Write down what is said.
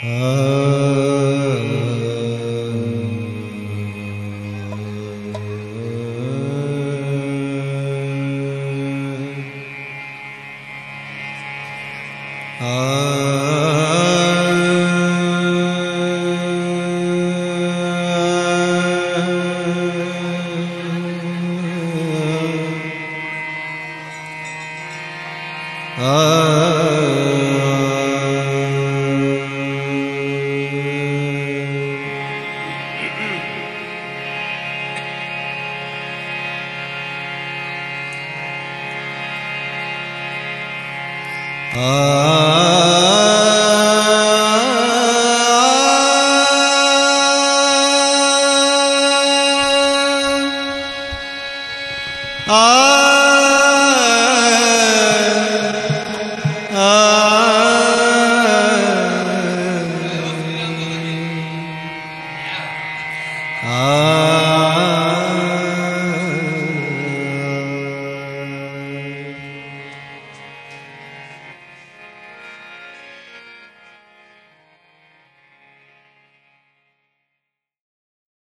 Ah. ah. Ah uh...